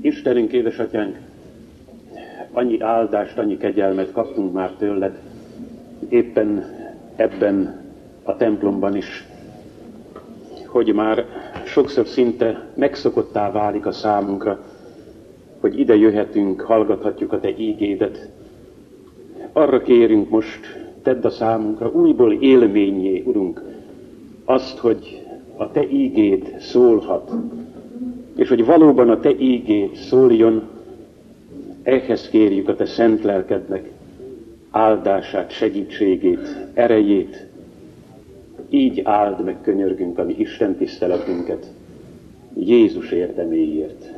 Istenünk, édesatyánk, annyi áldást, annyi kegyelmet kaptunk már tőled, éppen ebben a templomban is, hogy már sokszor szinte megszokottá válik a számunkra, hogy ide jöhetünk, hallgathatjuk a Te ígédet. Arra kérünk most, tedd a számunkra újból élményé, Urunk, azt, hogy a Te ígéd szólhat, és hogy valóban a Te ígéd szóljon, ehhez kérjük a Te szent lelkednek áldását, segítségét, erejét. Így áld meg könyörgünk a mi Isten tiszteletünket. Jézus érdeméért.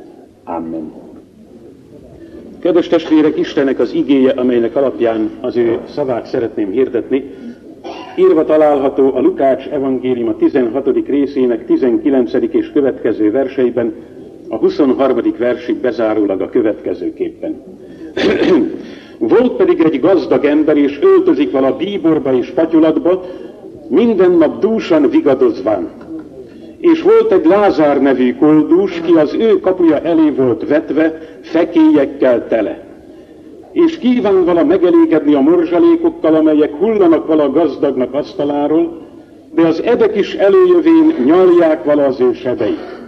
Amen. Kedves testvérek, Istennek az igéje, amelynek alapján az ő szavát szeretném hirdetni, írva található a Lukács evangélium a 16. részének 19. és következő verseiben, a 23. versig bezárólag a következőképpen. Volt pedig egy gazdag ember, és öltözik vala bíborba és patyolatba, minden nap dúsan vigadozván. És volt egy Lázár nevű koldús, ki az ő kapuja elé volt vetve, fekélyekkel tele. És kíván vala megelégedni a morzsalékokkal, amelyek hullanak vala gazdagnak asztaláról, de az edek is előjövén nyalják vala az ő sebeit.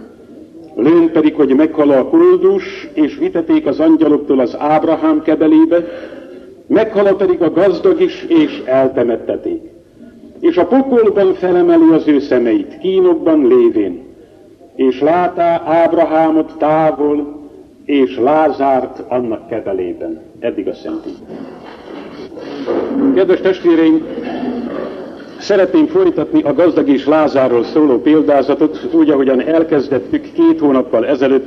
Lőn pedig, hogy meghal a koldus, és viteték az angyaloktól az Ábrahám kebelébe, meghal pedig a gazdag is, és eltemetteték. És a pokolban felemeli az ő szemeit, kínokban lévén, és látá Ábrahámot távol, és Lázárt annak kebelében. Eddig a szentít. Kedves testvéreim, Szeretném folytatni a gazdag és Lázáról szóló példázatot, úgy, ahogyan elkezdettük két hónappal ezelőtt.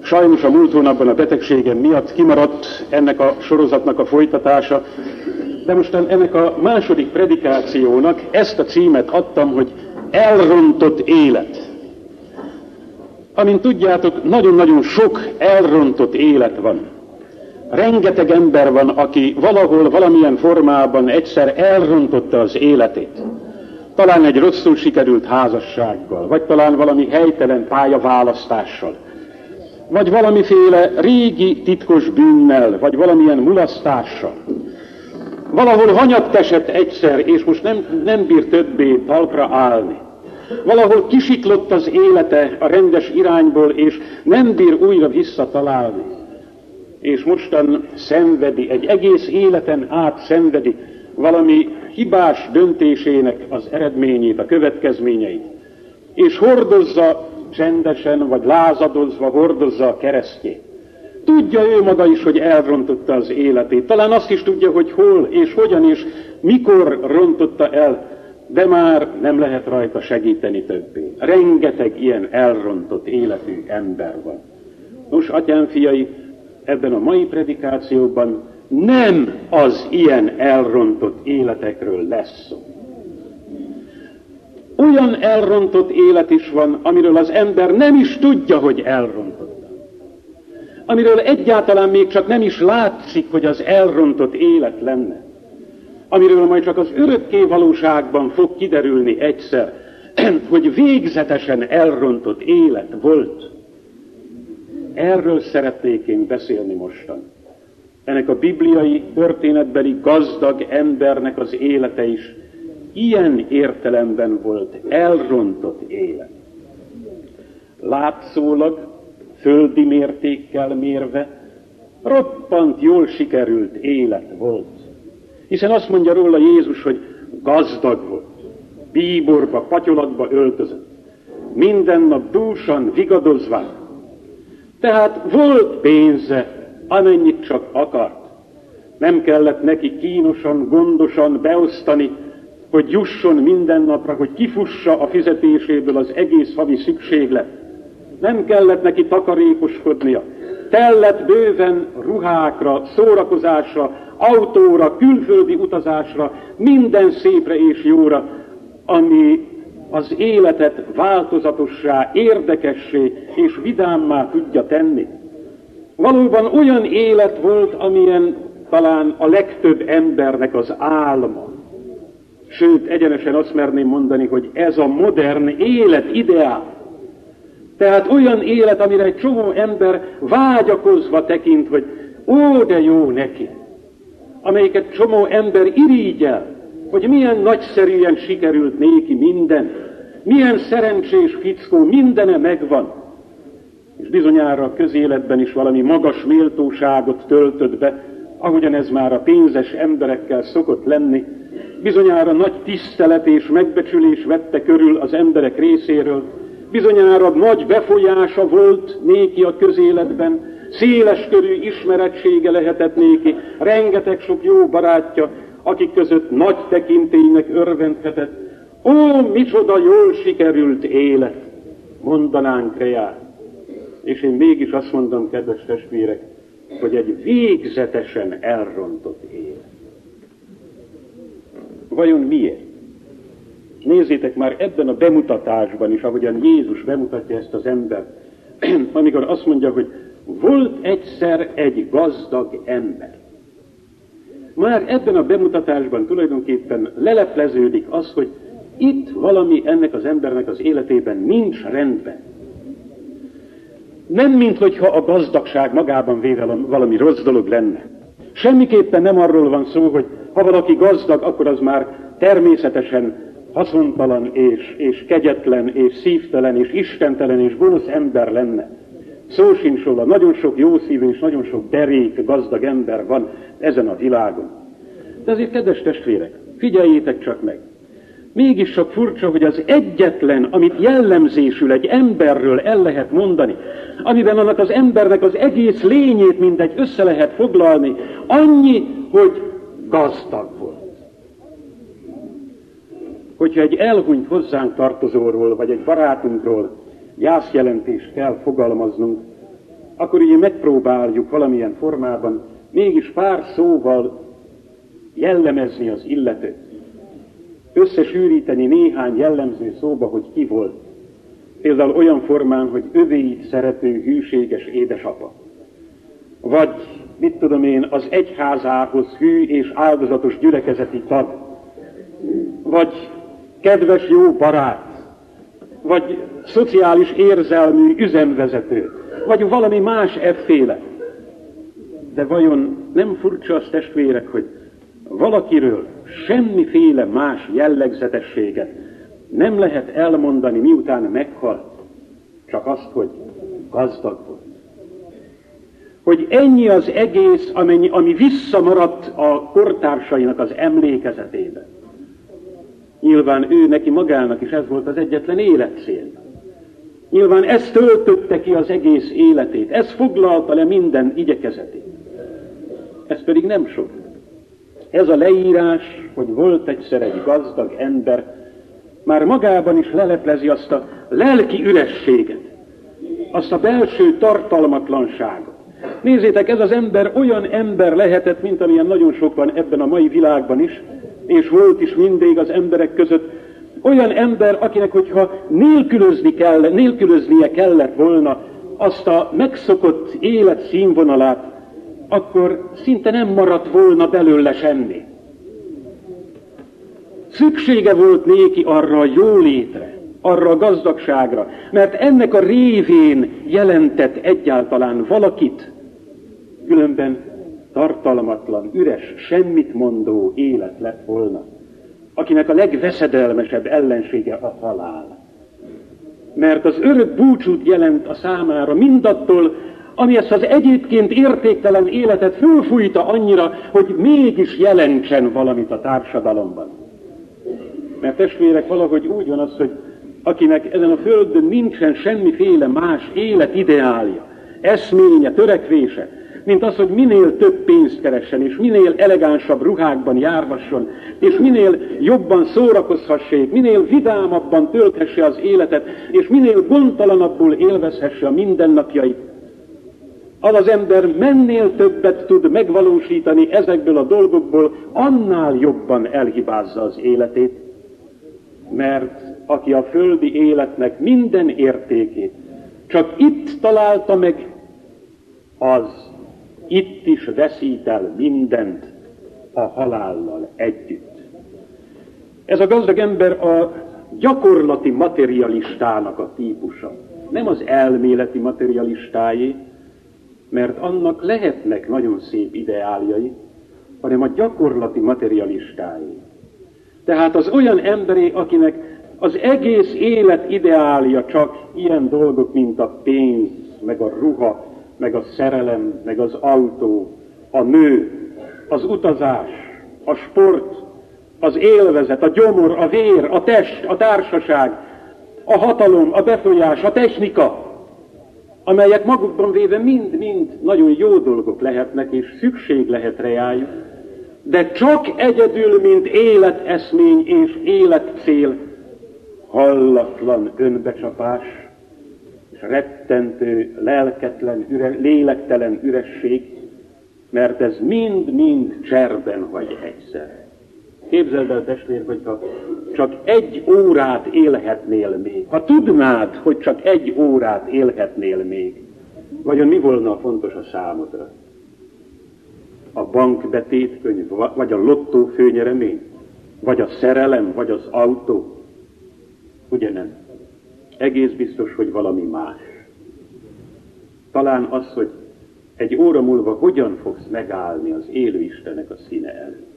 Sajnos a múlt hónapban a betegségem miatt kimaradt ennek a sorozatnak a folytatása, de mostan ennek a második predikációnak ezt a címet adtam, hogy elrontott élet. Amint tudjátok, nagyon-nagyon sok elrontott élet van. Rengeteg ember van, aki valahol, valamilyen formában egyszer elrontotta az életét. Talán egy rosszul sikerült házassággal, vagy talán valami helytelen pályaválasztással, vagy valamiféle régi titkos bűnnel, vagy valamilyen mulasztással. Valahol hanyatt esett egyszer, és most nem, nem bír többé talpra állni. Valahol kisiklott az élete a rendes irányból, és nem bír újra visszatalálni és mostan szenvedi, egy egész életen át szenvedi valami hibás döntésének az eredményét, a következményeit, és hordozza csendesen, vagy lázadozva hordozza a keresztjét. Tudja ő maga is, hogy elrontotta az életét. Talán azt is tudja, hogy hol és hogyan és mikor rontotta el, de már nem lehet rajta segíteni többé. Rengeteg ilyen elrontott életű ember van. Nos, atyám fiai, ebben a mai predikációban nem az ilyen elrontott életekről lesz szó. Olyan elrontott élet is van, amiről az ember nem is tudja, hogy elrontott. Amiről egyáltalán még csak nem is látszik, hogy az elrontott élet lenne. Amiről majd csak az örökké valóságban fog kiderülni egyszer, hogy végzetesen elrontott élet volt. Erről szeretnék én beszélni mostan. Ennek a bibliai történetbeli gazdag embernek az élete is ilyen értelemben volt elrontott élet. Látszólag, földi mértékkel mérve, roppant jól sikerült élet volt. Hiszen azt mondja róla Jézus, hogy gazdag volt, bíborba, patyolatba öltözött, minden nap dúsan, vigadozván, tehát volt pénze, amennyit csak akart. Nem kellett neki kínosan, gondosan beosztani, hogy jusson minden napra, hogy kifussa a fizetéséből az egész havi szükséglet. Nem kellett neki takarékoskodnia. Tellett bőven ruhákra, szórakozásra, autóra, külföldi utazásra, minden szépre és jóra, ami az életet változatossá, érdekessé és vidámmá tudja tenni. Valóban olyan élet volt, amilyen talán a legtöbb embernek az álma. Sőt, egyenesen azt merném mondani, hogy ez a modern élet ideál. Tehát olyan élet, amire egy csomó ember vágyakozva tekint, hogy ó, de jó neki. Amelyiket csomó ember irigyel, hogy milyen nagyszerűen sikerült néki minden, milyen szerencsés fickó, mindene megvan. És bizonyára a közéletben is valami magas méltóságot töltött be, ahogyan ez már a pénzes emberekkel szokott lenni, bizonyára nagy tisztelet és megbecsülés vette körül az emberek részéről, bizonyára nagy befolyása volt néki a közéletben, széles körű ismerettsége lehetett néki, rengeteg sok jó barátja, akik között nagy tekintélynek örvendhetett. Ó, micsoda jól sikerült élet, mondanánk reá. És én mégis azt mondom, kedves testvérek, hogy egy végzetesen elrontott élet. Vajon miért? Nézzétek már ebben a bemutatásban is, ahogyan Jézus bemutatja ezt az embert, amikor azt mondja, hogy volt egyszer egy gazdag ember. Már ebben a bemutatásban tulajdonképpen lelepleződik az, hogy itt valami ennek az embernek az életében nincs rendben. Nem, minthogyha a gazdagság magában véve valami rossz dolog lenne. Semmiképpen nem arról van szó, hogy ha valaki gazdag, akkor az már természetesen haszontalan és, és kegyetlen és szívtelen és istentelen és gonosz ember lenne. Szó sincs róla, nagyon sok jó szívű és nagyon sok derék, gazdag ember van ezen a világon. De azért, kedves testvérek, figyeljétek csak meg. Mégis csak furcsa, hogy az egyetlen, amit jellemzésül egy emberről el lehet mondani, amiben annak az embernek az egész lényét mindegy össze lehet foglalni, annyi, hogy gazdag volt. Hogyha egy elhunyt hozzánk tartozóról, vagy egy barátunkról jászjelentést kell fogalmaznunk, akkor így megpróbáljuk valamilyen formában mégis pár szóval jellemezni az illetőt. Összesűríteni néhány jellemző szóba, hogy ki volt. Például olyan formán, hogy övéit szerető, hűséges édesapa. Vagy, mit tudom én, az egyházához hű és áldozatos gyülekezeti tag. Vagy kedves jó barát. Vagy szociális érzelmű üzemvezető. Vagy valami más efféle. De vajon nem furcsa az testvérek, hogy valakiről semmiféle más jellegzetességet nem lehet elmondani, miután meghalt, csak azt, hogy gazdag volt. Hogy ennyi az egész, amennyi, ami visszamaradt a kortársainak az emlékezetében. Nyilván ő neki magának is ez volt az egyetlen életcél. Nyilván ez töltötte ki az egész életét, ez foglalta le minden igyekezetét. Ez pedig nem sok. Ez a leírás, hogy volt egyszer egy gazdag ember, már magában is leleplezi azt a lelki ürességet, azt a belső tartalmatlanságot. Nézzétek, ez az ember olyan ember lehetett, mint amilyen nagyon sok van ebben a mai világban is, és volt is mindig az emberek között, olyan ember, akinek, hogyha nélkülözni kell, nélkülöznie kellett volna azt a megszokott élet színvonalát, akkor szinte nem maradt volna belőle semmi. Szüksége volt néki arra a jólétre, arra a gazdagságra, mert ennek a révén jelentett egyáltalán valakit, különben tartalmatlan, üres, semmit mondó élet lett volna, akinek a legveszedelmesebb ellensége a halál. Mert az örök búcsút jelent a számára mindattól, ami ezt az egyébként értéktelen életet fölfújta annyira, hogy mégis jelentsen valamit a társadalomban. Mert testvérek, valahogy úgy van az, hogy akinek ezen a földön nincsen semmiféle más életideálja, eszménye, törekvése, mint az, hogy minél több pénzt keressen, és minél elegánsabb ruhákban járvasson, és minél jobban szórakozhassék, minél vidámabban tölthesse az életet, és minél gondtalanabbul élvezhesse a mindennapjait. Az az ember mennél többet tud megvalósítani ezekből a dolgokból, annál jobban elhibázza az életét. Mert aki a földi életnek minden értékét csak itt találta meg, az itt is veszít el mindent a halállal együtt. Ez a gazdag ember a gyakorlati materialistának a típusa. nem az elméleti materialistáé, mert annak lehetnek nagyon szép ideáljai, hanem a gyakorlati materialistáé. Tehát az olyan emberé, akinek az egész élet ideálja csak ilyen dolgok, mint a pénz, meg a ruha, meg a szerelem, meg az autó, a nő, az utazás, a sport, az élvezet, a gyomor, a vér, a test, a társaság, a hatalom, a befolyás, a technika, amelyek magukban véve mind-mind nagyon jó dolgok lehetnek, és szükség lehet reájuk, de csak egyedül, mint életeszmény és életcél, hallatlan önbecsapás, rettentő, lelketlen, üre, lélektelen üresség, mert ez mind-mind cserben vagy egyszer. Képzeld el, testvér, hogyha csak egy órát élhetnél még, ha tudnád, hogy csak egy órát élhetnél még, vajon mi volna fontos a számodra? A bankbetétkönyv, vagy a lottó főnyeremény, vagy a szerelem, vagy az autó? Ugye nem? Egész biztos, hogy valami más. Talán az, hogy egy óra múlva hogyan fogsz megállni az élő Istenek a színe előtt.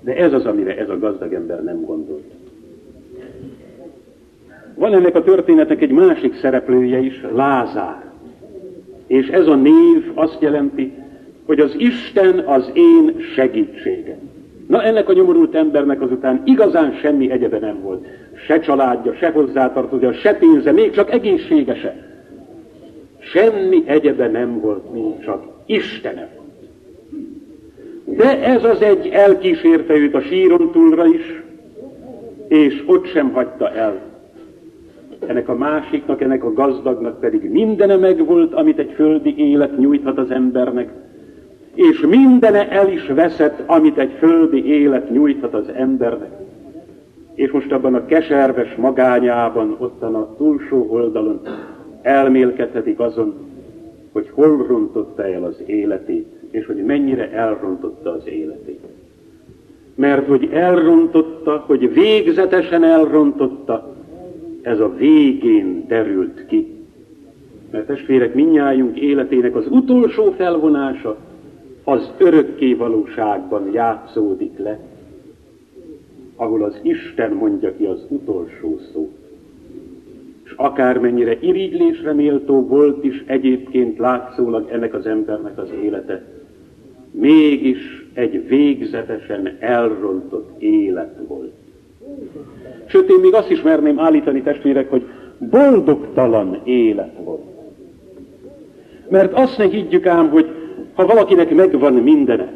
De ez az, amire ez a gazdag ember nem gondolt. Van ennek a történetnek egy másik szereplője is, Lázár. És ez a név azt jelenti, hogy az Isten az én segítségem. Na ennek a nyomorult embernek azután igazán semmi egyebe nem volt. Se családja, se hozzátartozja, se pénze, még csak egészségese. Semmi egyebe nem volt, mint csak Istenem. De ez az egy elkísérte őt a síron túlra is, és ott sem hagyta el. Ennek a másiknak, ennek a gazdagnak pedig mindene megvolt, amit egy földi élet nyújthat az embernek, és mindene el is veszett, amit egy földi élet nyújthat az embernek. És most abban a keserves magányában, ottan a túlsó oldalon elmélkedhetik azon, hogy hol rontotta el az életét, és hogy mennyire elrontotta az életét. Mert hogy elrontotta, hogy végzetesen elrontotta, ez a végén derült ki. Mert testvérek, minnyájunk életének az utolsó felvonása az örökké valóságban játszódik le, ahol az Isten mondja ki az utolsó szót akármennyire irigylésre méltó volt is egyébként látszólag ennek az embernek az élete, mégis egy végzetesen elrontott élet volt. Sőt, én még azt is merném állítani, testvérek, hogy boldogtalan élet volt. Mert azt ne higgyük ám, hogy ha valakinek megvan mindene,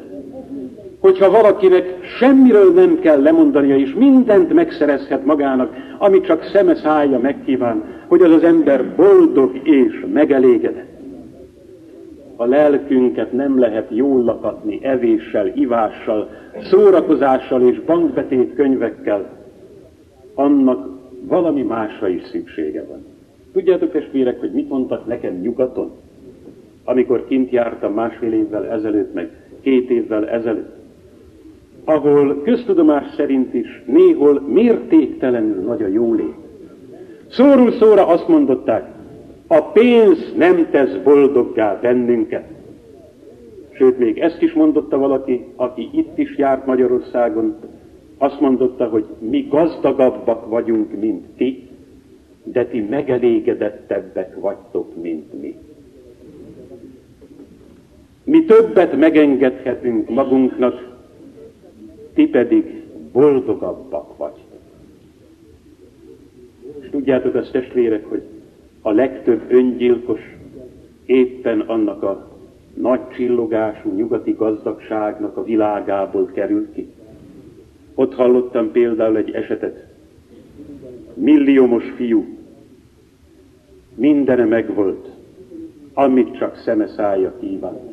hogyha valakinek semmiről nem kell lemondania, és mindent megszerezhet magának, amit csak szeme szája megkíván, hogy az az ember boldog és megelégedett. A lelkünket nem lehet jól lakatni evéssel, ivással, szórakozással és bankbetét könyvekkel. Annak valami másra is szüksége van. Tudjátok, testvérek, hogy mit mondtak nekem nyugaton, amikor kint jártam másfél évvel ezelőtt, meg két évvel ezelőtt? Ahol köztudomás szerint is néhol mértéktelenül nagy a jólét. Szóról szóra azt mondották, a pénz nem tesz boldoggá bennünket. Sőt, még ezt is mondotta valaki, aki itt is járt Magyarországon, azt mondotta, hogy mi gazdagabbak vagyunk, mint ti, de ti megelégedettebbek vagytok, mint mi. Mi többet megengedhetünk magunknak, ti pedig boldogabbak vagytok. És tudjátok azt, testvérek, hogy a legtöbb öngyilkos éppen annak a nagy csillogású nyugati gazdagságnak a világából kerül ki. Ott hallottam például egy esetet. Milliómos fiú, mindene megvolt, amit csak szeme szája kíván.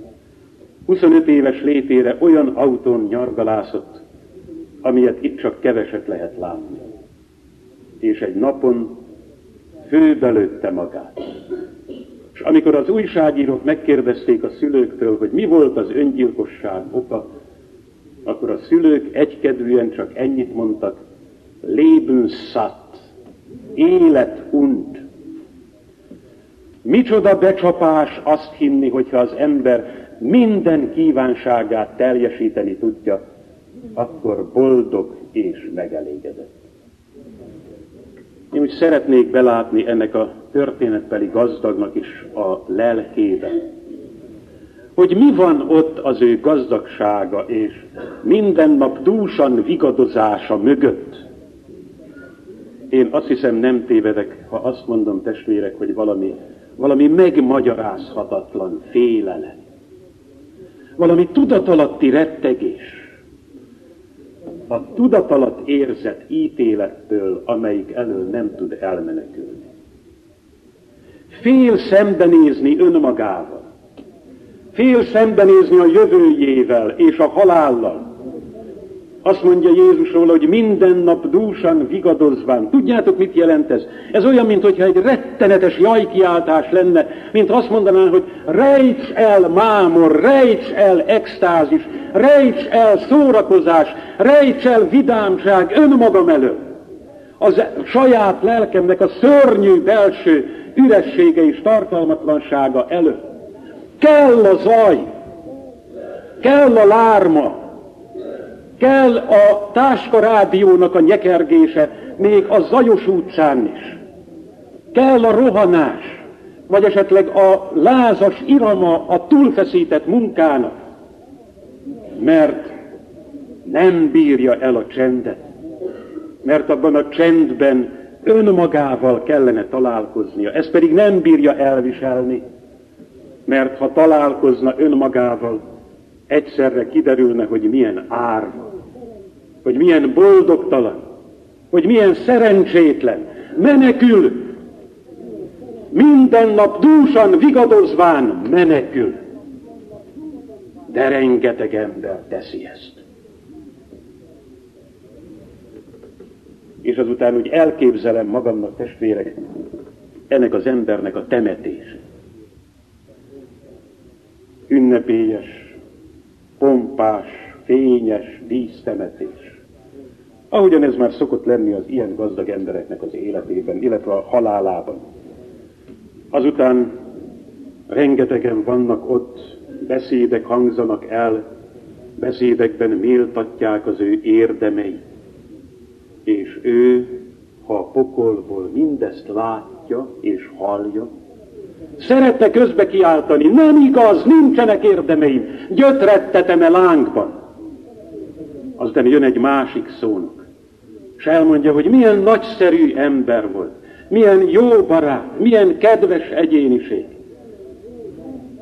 25 éves létére olyan autón nyargalászott, amilyet itt csak keveset lehet látni. És egy napon főbelőtte magát. És amikor az újságírók megkérdezték a szülőktől, hogy mi volt az öngyilkosság oka, akkor a szülők egykedvűen csak ennyit mondtak, Leben satt, élet und. Micsoda becsapás azt hinni, hogyha az ember minden kívánságát teljesíteni tudja, akkor boldog és megelégedett. Én úgy szeretnék belátni ennek a történetbeli gazdagnak is a lelkébe. Hogy mi van ott az ő gazdagsága és minden nap dúsan vigadozása mögött. Én azt hiszem nem tévedek, ha azt mondom testvérek, hogy valami, valami megmagyarázhatatlan félelem. Valami tudatalatti rettegés a tudatalat érzett ítélettől, amelyik elől nem tud elmenekülni. Fél szembenézni önmagával, fél szembenézni a jövőjével és a halállal, azt mondja Jézusról, hogy minden nap dúsan vigadozván. Tudjátok, mit jelent ez? Ez olyan, mintha egy rettenetes jajkiáltás lenne, mint azt mondaná, hogy rejts el mámor, rejts el extázis, rejts el szórakozás, rejts el vidámság önmagam előtt. Az saját lelkemnek a szörnyű belső üressége és tartalmatlansága előtt. Kell a zaj, kell a lárma, Kell a táska rádiónak a nyekergése, még a Zajos utcán is. Kell a rohanás, vagy esetleg a lázas irama a túlfeszített munkának, mert nem bírja el a csendet, mert abban a csendben önmagával kellene találkoznia, ez pedig nem bírja elviselni, mert ha találkozna önmagával, egyszerre kiderülne, hogy milyen árva, hogy milyen boldogtalan, hogy milyen szerencsétlen, menekül, minden nap dúsan vigadozván menekül. De rengeteg ember teszi ezt. És azután úgy elképzelem magamnak, testvérek, ennek az embernek a temetése. Ünnepélyes, pompás, fényes dísztemetés. Ahogyan ez már szokott lenni az ilyen gazdag embereknek az életében, illetve a halálában. Azután rengetegen vannak ott, beszédek hangzanak el, beszédekben méltatják az ő érdemeit. És ő, ha a pokolból mindezt látja és hallja, Szeretne közbe kiáltani, nem igaz, nincsenek érdemeim, gyötrettetem-e lángban. Aztán jön egy másik szónok, és elmondja, hogy milyen nagyszerű ember volt, milyen jó barát, milyen kedves egyéniség.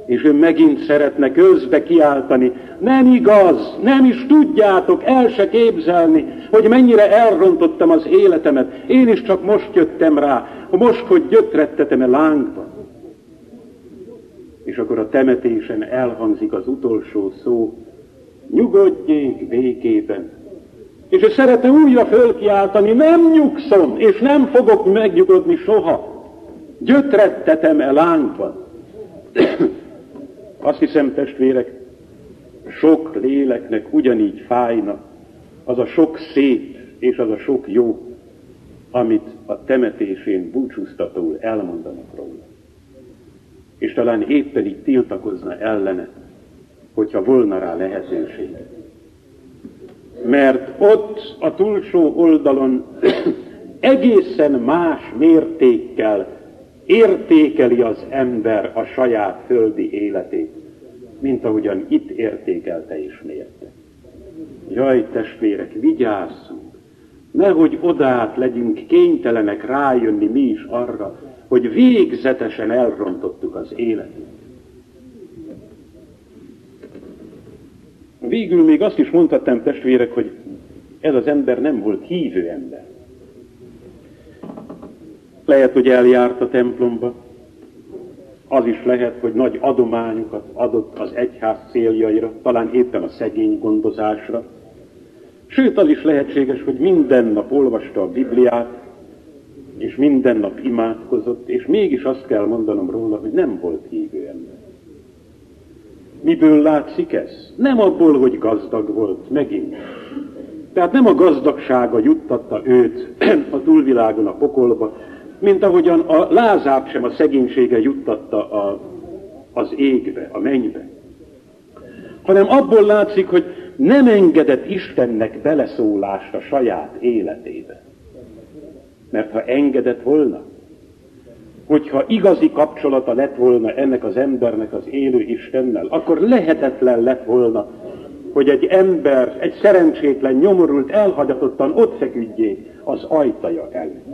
És ő megint szeretne közbe kiáltani, nem igaz, nem is tudjátok el se képzelni, hogy mennyire elrontottam az életemet. Én is csak most jöttem rá, most, hogy gyötrettetem-e lángban és akkor a temetésen elhangzik az utolsó szó, nyugodjék békében. És ő szeretne újra fölkiáltani, nem nyugszom, és nem fogok megnyugodni soha. Gyötrettetem el lángban. Azt hiszem, testvérek, sok léleknek ugyanígy fájna az a sok szép és az a sok jó, amit a temetésén búcsúztatóul elmondanak róla és talán éppen így tiltakozna ellene, hogyha volna rá lehetőség. Mert ott a túlsó oldalon egészen más mértékkel értékeli az ember a saját földi életét, mint ahogyan itt értékelte és mérte. Jaj, testvérek, vigyázzunk! Nehogy odát legyünk kénytelenek rájönni mi is arra, hogy végzetesen elrontottuk az életet. Végül még azt is mondhattam, testvérek, hogy ez az ember nem volt hívő ember. Lehet, hogy eljárt a templomba, az is lehet, hogy nagy adományokat adott az egyház céljaira, talán éppen a szegény gondozásra. Sőt, az is lehetséges, hogy minden nap olvasta a Bibliát, és minden nap imádkozott, és mégis azt kell mondanom róla, hogy nem volt hívő ember. Miből látszik ez? Nem abból, hogy gazdag volt, megint. Tehát nem a gazdagsága juttatta őt a túlvilágon a pokolba, mint ahogyan a Lázárt sem a szegénysége juttatta a, az égbe, a mennybe. Hanem abból látszik, hogy nem engedett Istennek beleszólást a saját életébe. Mert ha engedett volna, hogyha igazi kapcsolata lett volna ennek az embernek az élő Istennel, akkor lehetetlen lett volna, hogy egy ember, egy szerencsétlen, nyomorult, elhagyatottan ott feküdjék az ajtaja előtt.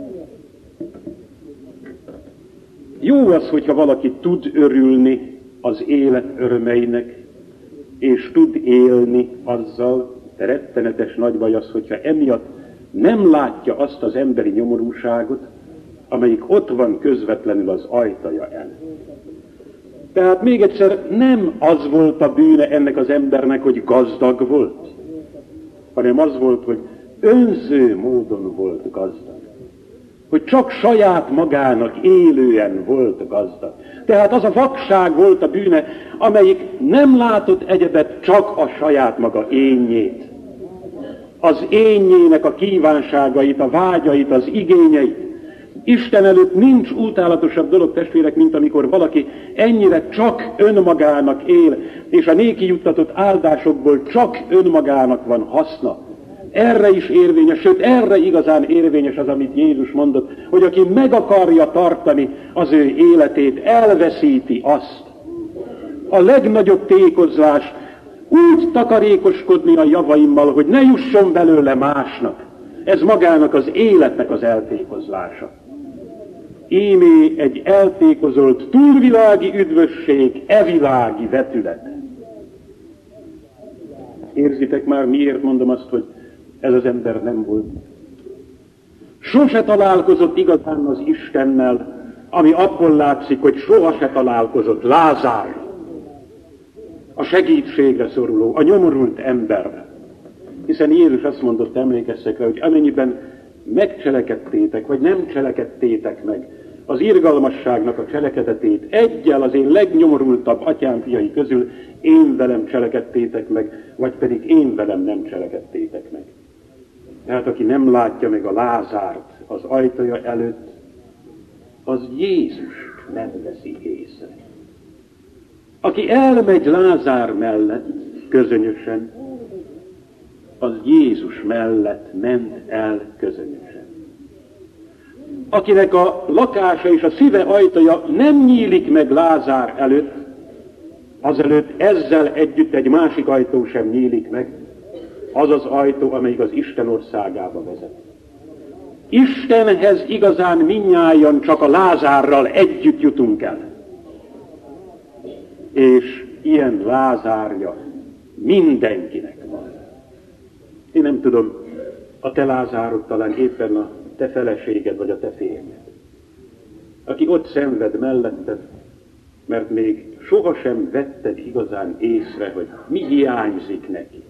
Jó az, hogyha valaki tud örülni az élet örömeinek, és tud élni azzal, de rettenetes nagy baj az, hogyha emiatt nem látja azt az emberi nyomorúságot, amelyik ott van közvetlenül az ajtaja előtt. Tehát még egyszer nem az volt a bűne ennek az embernek, hogy gazdag volt, hanem az volt, hogy önző módon volt gazdag. Hogy csak saját magának élően volt gazdag. Tehát az a vakság volt a bűne, amelyik nem látott egyebet csak a saját maga énjét. Az énjének a kívánságait, a vágyait, az igényeit. Isten előtt nincs utálatosabb dolog, testvérek, mint amikor valaki ennyire csak önmagának él, és a néki juttatott áldásokból csak önmagának van haszna. Erre is érvényes, sőt erre igazán érvényes az, amit Jézus mondott, hogy aki meg akarja tartani az ő életét, elveszíti azt. A legnagyobb tékozlás úgy takarékoskodni a javaimmal, hogy ne jusson belőle másnak. Ez magának az életnek az eltékozlása ímé egy eltékozolt túlvilági üdvösség, evilági vetület. Érzitek már, miért mondom azt, hogy ez az ember nem volt. Sose találkozott igazán az Istennel, ami abból látszik, hogy soha se találkozott Lázár, a segítségre szoruló, a nyomorult ember. Hiszen Jézus azt mondott, emlékezzek rá, hogy amennyiben megcselekedtétek, vagy nem cselekedtétek meg az irgalmasságnak a cselekedetét egyel az én legnyomorultabb atyám fiai közül én velem cselekedtétek meg, vagy pedig én velem nem cselekedtétek meg. Tehát aki nem látja meg a Lázárt az ajtaja előtt, az Jézus nem veszi észre. Aki elmegy Lázár mellett, közönösen, az Jézus mellett ment el közönösen. Akinek a lakása és a szíve ajtaja nem nyílik meg Lázár előtt, azelőtt ezzel együtt egy másik ajtó sem nyílik meg, az az ajtó, amelyik az Isten országába vezet. Istenhez igazán minnyáján csak a Lázárral együtt jutunk el. És ilyen Lázárja mindenkinek van. Én nem tudom, a te Lázárod talán éppen a te feleséged vagy a te férjed. Aki ott szenved melletted, mert még sohasem vetted igazán észre, hogy mi hiányzik neki.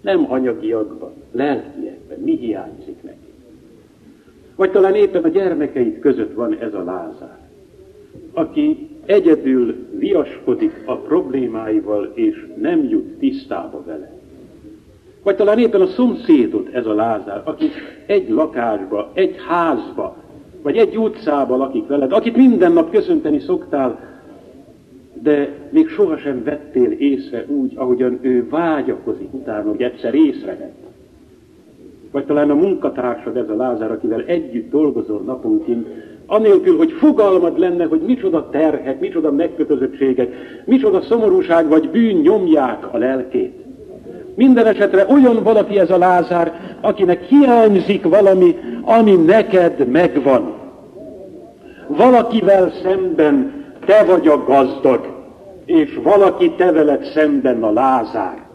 Nem anyagiakban, lelkiekben, mi hiányzik neki. Vagy talán éppen a gyermekeid között van ez a Lázár, aki egyedül viaskodik a problémáival, és nem jut tisztába vele. Vagy talán éppen a szomszédod ez a Lázár, aki egy lakásba, egy házba, vagy egy utcába lakik veled, akit minden nap köszönteni szoktál, de még sohasem vettél észre úgy, ahogyan ő vágyakozik utána, hogy egyszer észrevett. Vagy talán a munkatársad ez a Lázár, akivel együtt dolgozol naponként, anélkül, hogy fogalmad lenne, hogy micsoda terhek, micsoda megkötözöttségek, micsoda szomorúság vagy bűn nyomják a lelkét. Minden esetre olyan valaki ez a Lázár, akinek hiányzik valami, ami neked megvan. Valakivel szemben te vagy a gazdag, és valaki te veled szemben a Lázár.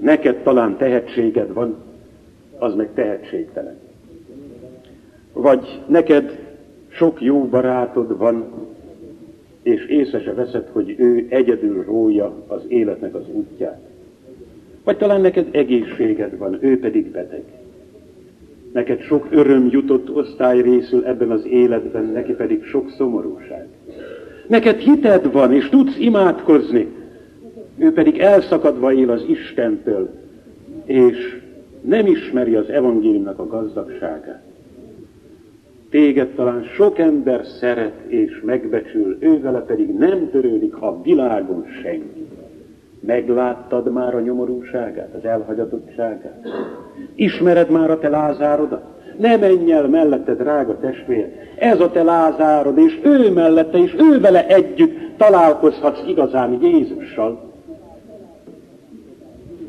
Neked talán tehetséged van, az meg tehetségtelen. Vagy neked sok jó barátod van, és észre se veszed, hogy ő egyedül rója az életnek az útját. Vagy talán neked egészséged van, ő pedig beteg. Neked sok öröm jutott osztály részül ebben az életben, neki pedig sok szomorúság. Neked hited van, és tudsz imádkozni, ő pedig elszakadva él az Istentől, és nem ismeri az evangéliumnak a gazdagságát. Téged talán sok ember szeret és megbecsül, ő vele pedig nem törődik, ha világon senki. Megláttad már a nyomorúságát, az elhagyatottságát? Ismered már a te lázárodat? Ne menj el mellette, drága testvér. Ez a te lázárod, és ő mellette, és ő vele együtt találkozhatsz igazán Jézussal.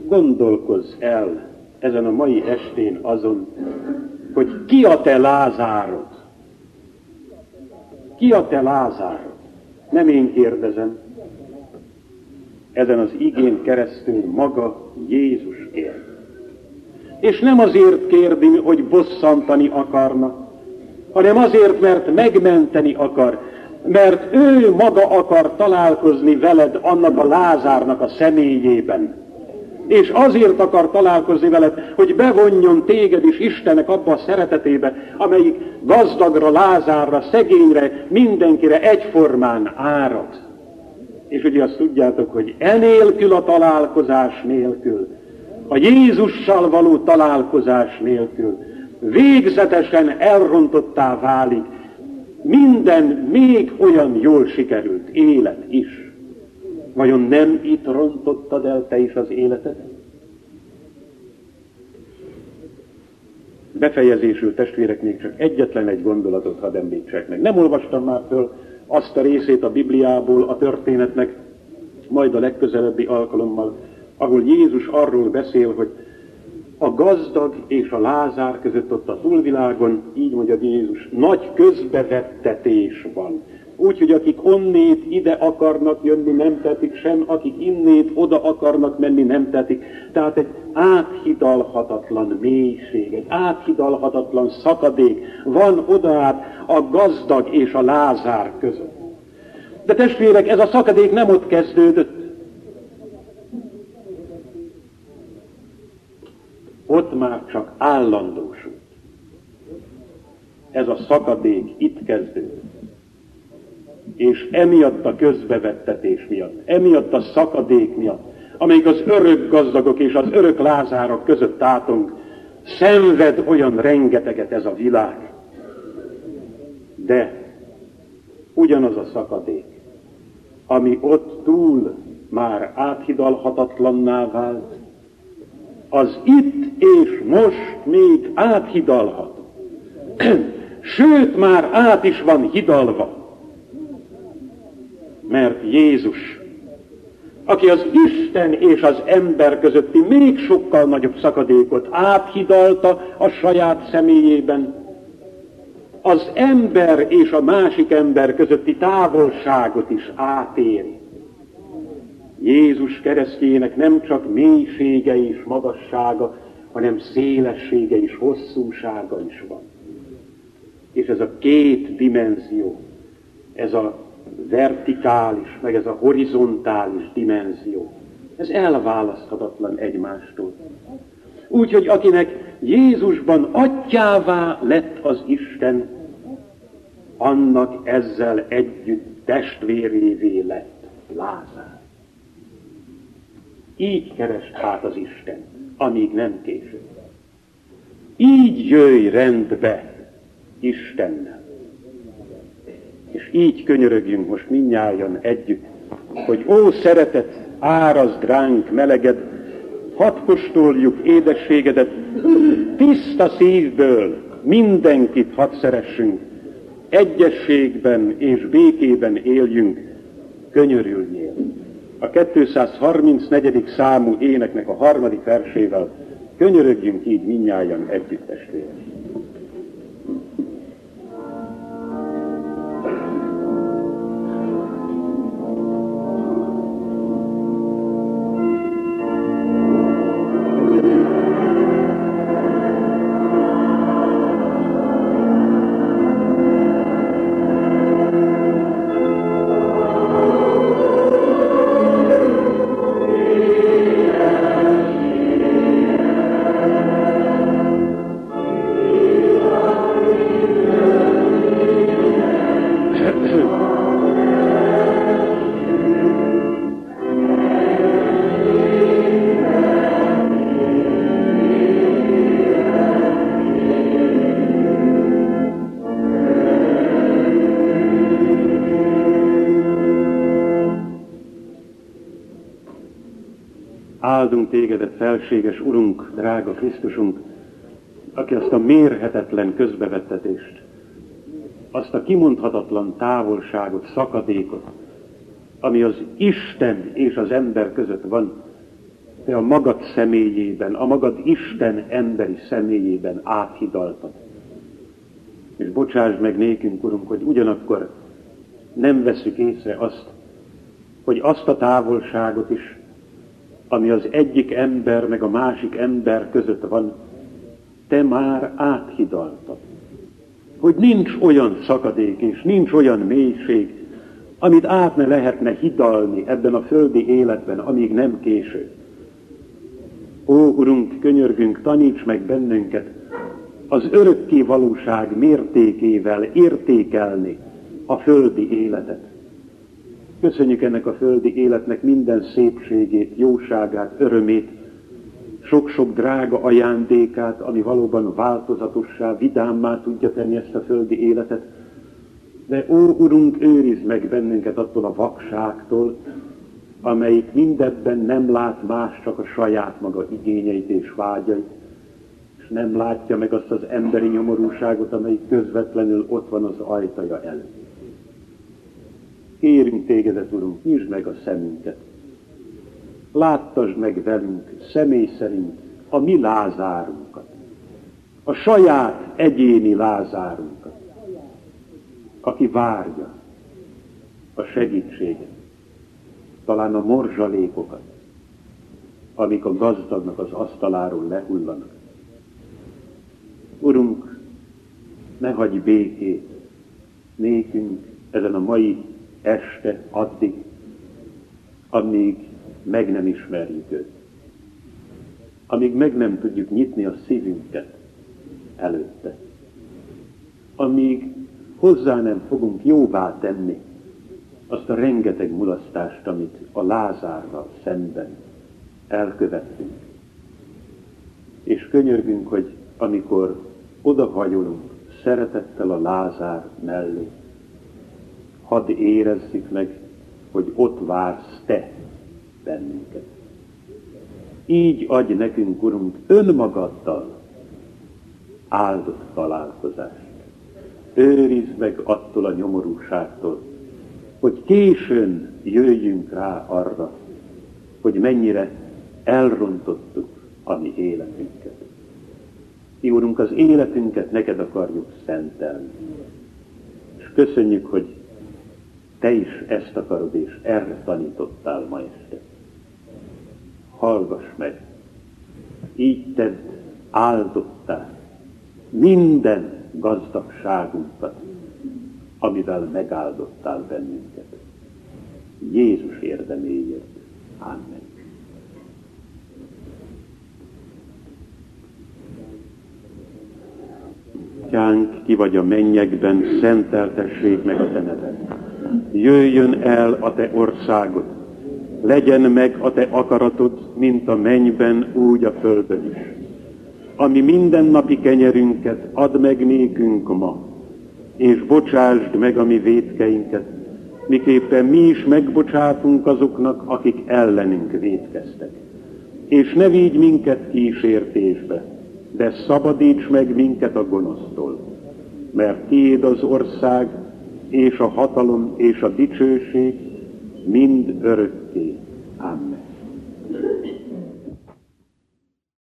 Gondolkozz el ezen a mai estén azon, hogy ki a te lázárod. Ki a te lázárod? Nem én kérdezem. Ezen az igén keresztül maga Jézus él. És nem azért kérdi, hogy bosszantani akarna, hanem azért, mert megmenteni akar, mert ő maga akar találkozni veled annak a Lázárnak a személyében és azért akar találkozni veled, hogy bevonjon téged is Istenek abba a szeretetébe, amelyik gazdagra, lázárra, szegényre, mindenkire egyformán árad. És ugye azt tudjátok, hogy enélkül a találkozás nélkül, a Jézussal való találkozás nélkül végzetesen elrontottá válik minden még olyan jól sikerült élet is. Vajon nem itt rontottad el te is az életed? Befejezésül testvérek még csak egyetlen egy gondolatot hadd említsek meg. Nem olvastam már föl azt a részét a Bibliából, a történetnek, majd a legközelebbi alkalommal, ahol Jézus arról beszél, hogy a gazdag és a lázár között ott a túlvilágon, így mondja Jézus, nagy közbevettetés van. Úgyhogy akik onnét ide akarnak jönni, nem tetik, sem akik innét oda akarnak menni, nem tetik. Tehát egy áthidalhatatlan mélység, egy áthidalhatatlan szakadék van oda át a gazdag és a lázár között. De testvérek, ez a szakadék nem ott kezdődött. Ott már csak állandósult. Ez a szakadék itt kezdődött és emiatt a közbevettetés miatt, emiatt a szakadék miatt, amelyik az örök gazdagok és az örök lázárok között átong, szenved olyan rengeteget ez a világ. De ugyanaz a szakadék, ami ott túl már áthidalhatatlanná vált, az itt és most még áthidalható. Sőt, már át is van hidalva mert Jézus, aki az Isten és az ember közötti még sokkal nagyobb szakadékot áthidalta a saját személyében, az ember és a másik ember közötti távolságot is átéri. Jézus keresztjének nem csak mélysége és magassága, hanem szélessége és hosszúsága is van. És ez a két dimenzió, ez a vertikális, meg ez a horizontális dimenzió. Ez elválaszthatatlan egymástól. Úgyhogy akinek Jézusban atyává lett az Isten, annak ezzel együtt testvérévé lett Lázár. Így kerest hát az Isten, amíg nem késő. Így jöjj rendbe Istennel. És így könyörögjünk most minnyáján együtt, hogy ó szeretet, árazd ránk meleged, hadd kóstoljuk édességedet, tiszta szívből mindenkit hadd szeressünk, egyességben és békében éljünk, könyörülnél. A 234. számú éneknek a harmadik versével könyörögjünk így minnyáján együtt. Áldunk tégedet, felséges Urunk, drága Krisztusunk, aki azt a mérhetetlen közbevettetést, azt a kimondhatatlan távolságot, szakadékot, ami az Isten és az ember között van, te a magad személyében, a magad Isten emberi személyében áthidaltad. És bocsásd meg nékünk, Urunk, hogy ugyanakkor nem veszük észre azt, hogy azt a távolságot is, ami az egyik ember meg a másik ember között van, te már áthidaltad. Hogy nincs olyan szakadék és nincs olyan mélység, amit át ne lehetne hidalni ebben a földi életben, amíg nem késő. Ó, Urunk, könyörgünk, taníts meg bennünket az örökké valóság mértékével értékelni a földi életet. Köszönjük ennek a földi életnek minden szépségét, jóságát, örömét, sok-sok drága ajándékát, ami valóban változatossá, vidámmá tudja tenni ezt a földi életet. De ó, Urunk, őrizd meg bennünket attól a vakságtól, amelyik mindebben nem lát más, csak a saját maga igényeit és vágyait, és nem látja meg azt az emberi nyomorúságot, amelyik közvetlenül ott van az ajtaja előtt. Kérünk tégedet, Urunk, nyisd meg a szemünket. Láttasd meg velünk személy szerint a mi lázárunkat. A saját egyéni lázárunkat. Aki várja a segítséget. Talán a morzsalékokat, amik a gazdagnak az asztaláról lehullanak. Urunk, ne hagyj békét nékünk ezen a mai este addig, amíg meg nem ismerjük őt. Amíg meg nem tudjuk nyitni a szívünket előtte. Amíg hozzá nem fogunk jóvá tenni azt a rengeteg mulasztást, amit a Lázárral szemben elkövettünk. És könyörgünk, hogy amikor odahajolunk szeretettel a Lázár mellé, hadd érezzük meg, hogy ott vársz te bennünket. Így adj nekünk, Urunk, önmagaddal áldott találkozást. Őrizd meg attól a nyomorúságtól, hogy későn jöjjünk rá arra, hogy mennyire elrontottuk a mi életünket. Mi, Úrunk, az életünket neked akarjuk szentelni. És köszönjük, hogy te is ezt akarod, és erre tanítottál ma este. Hallgass meg, így tedd áldottál minden gazdagságunkat, amivel megáldottál bennünket. Jézus érdeméért. Amen. Atyánk, ki vagy a mennyekben, szenteltessék meg a te neved jöjjön el a te országod, legyen meg a te akaratod, mint a mennyben, úgy a földön is. Ami mindennapi kenyerünket add meg nékünk ma, és bocsásd meg a mi védkeinket, miképpen mi is megbocsátunk azoknak, akik ellenünk védkeztek. És ne vigy minket kísértésbe, de szabadíts meg minket a gonosztól, mert tiéd az ország, és a hatalom, és a dicsőség mind örökké. Amen.